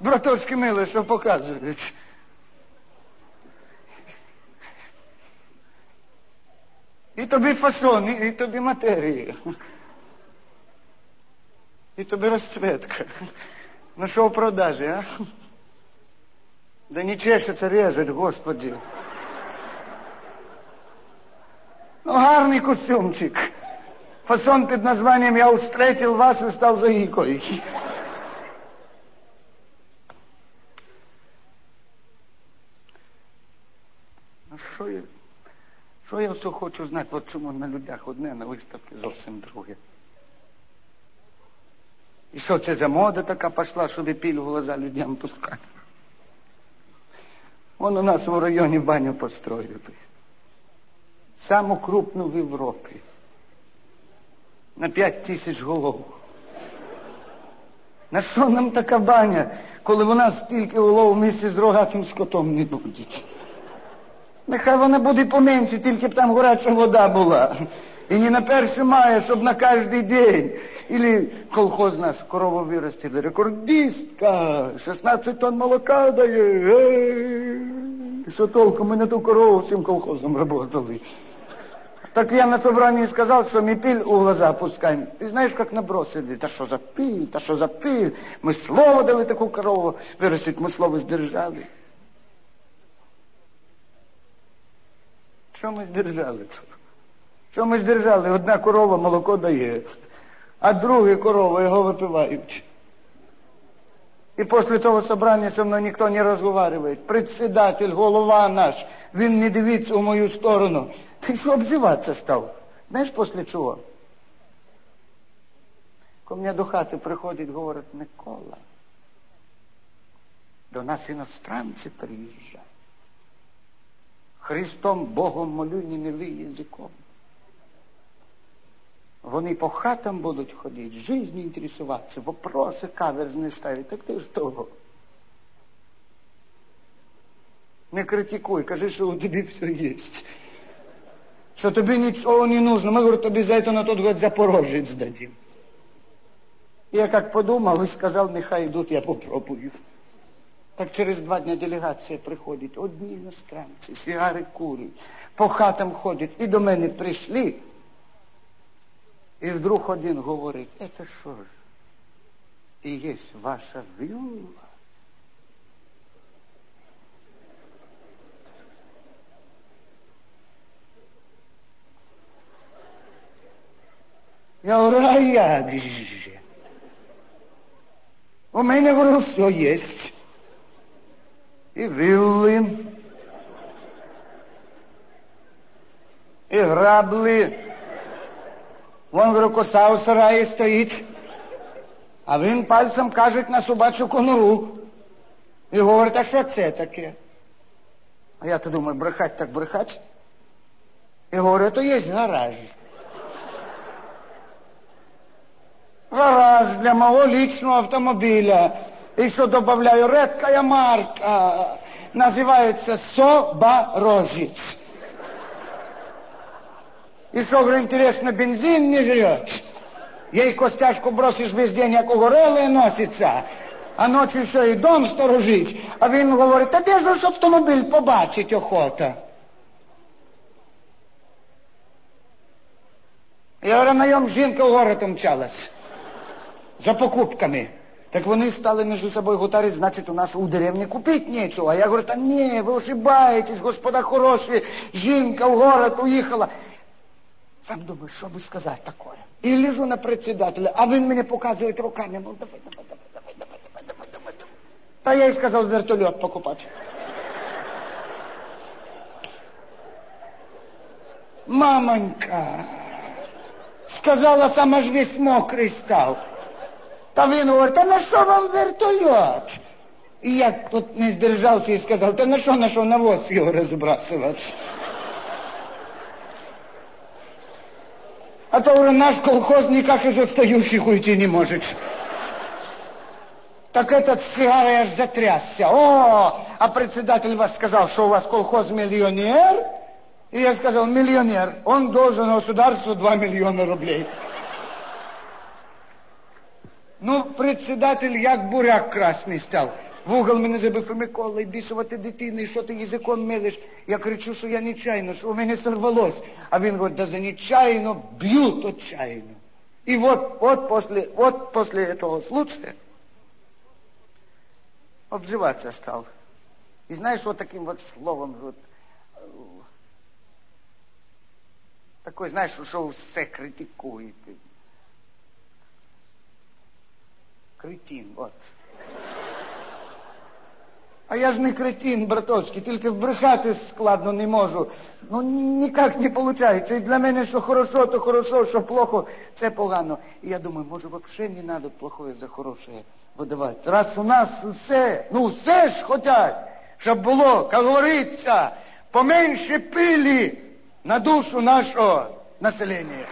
Браточки мили, що показують. І тобі фасон, і, тобі матерія. І тобі розцветка. Ну що в продажі, а? Да не чешеться режуть, господи. Ну, гарний костюмчик. Фасон під названням «Я устретил вас» і став заїкою. Ну, що я, що я все хочу знати? От чому на людях одне, на виставці зовсім друге. І що це за мода така пішла, щоб піль в глаза людям пускати? Вон у нас в районі баню построїли. Саму крупну в Європі. На п'ять тисяч голов. На що нам така баня, коли нас стільки голов місці з рогатим скотом не буде? Нехай вона буде поменше, тільки б там гаряча вода була. І не на перше мая, щоб на кожний день. Или колхоз наш корову виростили. Рекордистка, 16 тонн молока дає. Ей! Що толку, ми на ту корову всім колхозом работали. Так я на собрании сказал, что мы пиль у глаза пускаем. И знаешь, как набросили, да что за пиль, да что за пиль. Мы слово дали таку корову виростить, ми слово здержали. Що ми здержали? Що ми здержали? Одна корова молоко дає, а друга корова його випивають. І після того собрання со мною ніхто не розговариває. Председатель, голова наш, він не дивиться у мою сторону. Ти що обзиватися став? Знаєш, після чого? Ко мене до хати приходить, говорить, Микола, до нас іностранці приїжджають. Христом Богом молю, не мили язиком. Вони по хатам будуть ходити, жизнью інтересуватися, вопроси каверзні ставити. Так ти ж того. Не критикуй, кажи, що у тебе все є. Що тобі нічого не нужно. Ми говорю, тобі за це на тот год Запорожець дадим. Я як подумав і сказав, нехай йдуть, я попробую. Так через два дня делегація приходить, одні іностранці, сігари курять, по хатам ходять. І до мене прийшли. І вдруг один говорить, это що ж? І є ваша вилла? Я говорю, а як же? У мене, говорю, все є. І вилли, і грабли. Вон, у сараї стоїть. А він пальцем каже на собачу конуру. І говорить, а що це таке? А я то думаю, брехать так брехать. І говорю, то є гараж. Гараж для мого личного автомобиля. Что добавляю, редкая марка. Называется Соборожец. И что, говорю, интересно, бензин не жрет? Ей костяшку бросиш весь день, як угореле носиться. А ночі що і дом сторожить. А він говорить, та де ж автомобіль побачить охота? Я говорю, на ньому жінка в город мчалась. За покупками. Так вони стали між собою гутарить, значить, у нас у деревні купити нічого. А я говорю, та ні, ви ошибаєтесь, господа хороші, жінка в город уїхала. Сам думаю, що би сказати такое. І лежу на председателя, а він мені показує руками, ну давай, давай, давай, давай, давай, давай, давай, давай, давай. Та я й сказав вертольот покупати. Мамонька, сказала, сама ж весь мокрий став. Та він говорить, та на що вам вертольот? І я тут не здержався і сказав, та на що, на що навоз його розбрасувати? А то уже наш колхоз никак из отстающих уйти не может. Так этот сигара аж затрясся. О, а председатель ваш сказал, что у вас колхоз миллионер. И я сказал, миллионер. Он должен государству 2 миллиона рублей. Ну, председатель як буряк красный стал. В угол мене забив Микола, і бісова ти дитина, і що ти язиком милиш? Я кричу, що я нечайно, що у мене сорвалось. А він говорить, да за нечаянно б'ють отчаянно. И вот, вот после, вот после этого случая обзываться стал. И знаешь, вот таким вот словом, вот, э, такой, знаешь, что все критикует. Кретин, вот. А я ж не кретин, браточки, тільки вбрехати складно не можу. Ну ні- ніяк не виходить. І для мене що хорошо, то хорошо, що плохо, це погано. І я думаю, може взагалі не треба плохое за хороше видавати. Раз у нас усе, ну все ж хотять, щоб було, як говориться, поменше пилі на душу нашого населення.